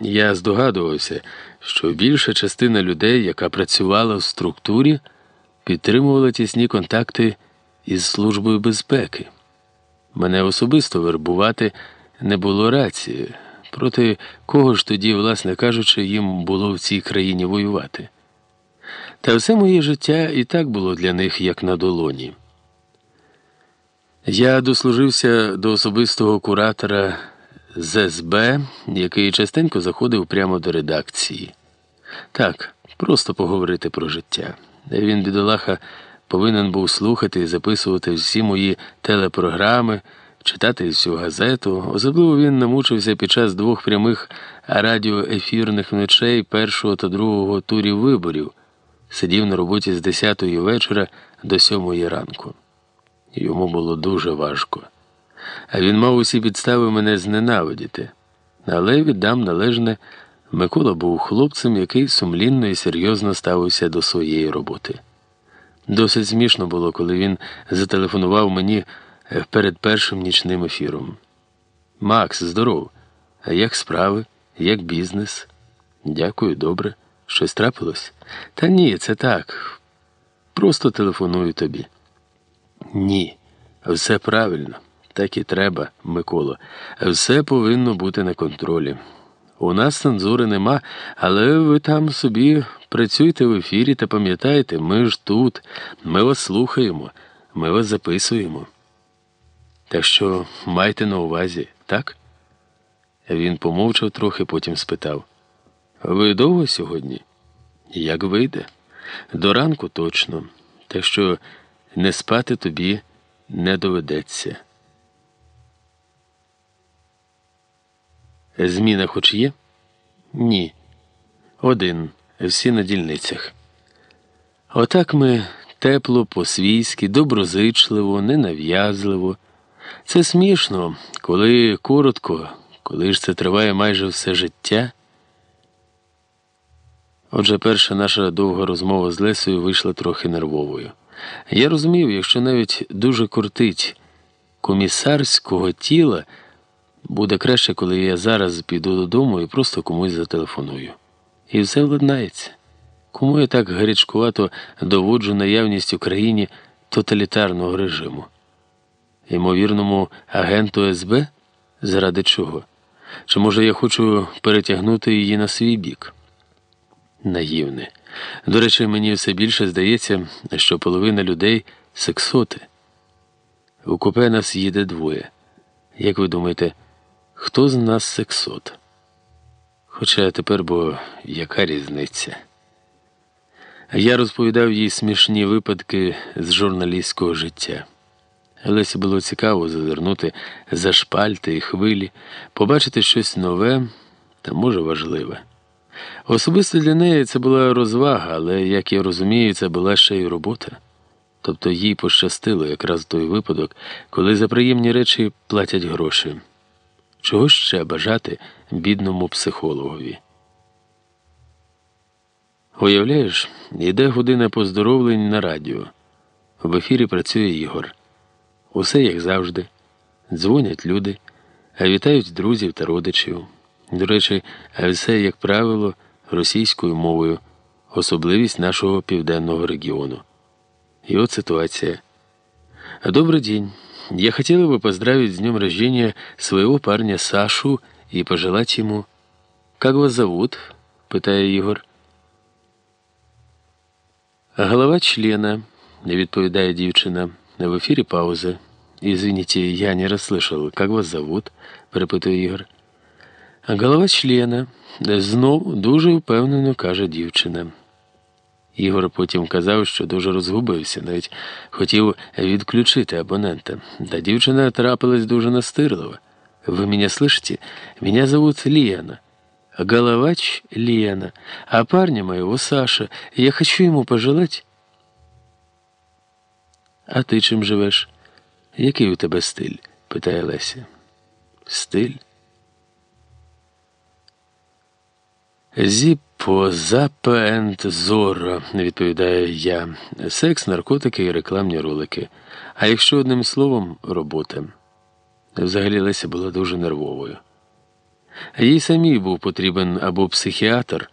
Я здогадувався, що більша частина людей, яка працювала в структурі, підтримувала тісні контакти із Службою безпеки. Мене особисто вербувати не було рації, проти кого ж тоді, власне кажучи, їм було в цій країні воювати. Та все моє життя і так було для них як на долоні. Я дослужився до особистого куратора з СБ, який частенько заходив прямо до редакції. Так, просто поговорити про життя. Він, бідолаха, повинен був слухати і записувати всі мої телепрограми, читати всю газету. Особливо він намучився під час двох прямих радіоефірних ночей першого та другого турів виборів, сидів на роботі з 10 вечора до 7 ранку. Йому було дуже важко. А він мав усі підстави мене зненавидіти. Але віддам належне, Микола був хлопцем, який сумлінно і серйозно ставився до своєї роботи. Досить смішно було, коли він зателефонував мені перед першим нічним ефіром. Макс, здоров. А як справи, як бізнес? Дякую, добре. Щось трапилось? Та ні, це так. Просто телефоную тобі. Ні, все правильно, так і треба, Микола. Все повинно бути на контролі. У нас цензури нема, але ви там собі працюйте в ефірі та пам'ятайте, ми ж тут, ми вас слухаємо, ми вас записуємо. Так що майте на увазі, так? Він помовчав трохи, потім спитав: Ви довго сьогодні? Як вийде? До ранку точно. Так що не спати тобі не доведеться. Зміна хоч є? Ні. Один. Всі на дільницях. Отак ми тепло, по-свійськи, доброзичливо, ненав'язливо. Це смішно, коли коротко, коли ж це триває майже все життя. Отже, перша наша довга розмова з Лесою вийшла трохи нервовою. Я розумів, якщо навіть дуже кортить комісарського тіла, буде краще, коли я зараз піду додому і просто комусь зателефоную. І все владнається. Кому я так гарячкувато доводжу наявність в Україні тоталітарного режиму? Ймовірному агенту СБ? Заради чого? Чи може я хочу перетягнути її на свій бік? Наївне. До речі, мені все більше здається, що половина людей сексоти. У купе нас їде двоє. Як ви думаєте, хто з нас сексот? Хоча тепер, бо яка різниця? Я розповідав їй смішні випадки з журналістського життя. Лесі було цікаво зазирнути за шпальти і хвилі, побачити щось нове та, може, важливе. Особисто для неї це була розвага, але, як я розумію, це була ще й робота. Тобто їй пощастило якраз той випадок, коли за приємні речі платять гроші. Чого ще бажати бідному психологові? Уявляєш, йде година поздоровлень на радіо. В ефірі працює Ігор. Усе як завжди. Дзвонять люди, а вітають друзів та родичів. До речі, все, як правило, російською мовою, особливість нашого південного регіону. И вот ситуация. Добрый день. Я хотела бы поздравить с днем рождения своего парня Сашу и пожелать ему... «Как вас зовут?» — питає Ігор. Голова члена, відповідає дівчина. В ефірі пауза. Извините, я не расслышал. Как вас зовут? перепитує Ігор. Голова члена. Знов дуже впевнено каже дівчина. Ігор потім казав, що дуже розгубився, навіть хотів відключити абонента. Та дівчина трапилась дуже настирлива. Вы меня слышите? Меня зовут Лена. Головач Лена. А парня моего Саша. Я хочу ему пожелать. А ти чим живеш? Який у тебе стиль? питає Леся. Стиль? Зіппо, запеент зоро, відповідаю я. Секс, наркотики і рекламні ролики. А якщо одним словом, робота. Взагалі Леся була дуже нервовою. Їй самій був потрібен або психіатр,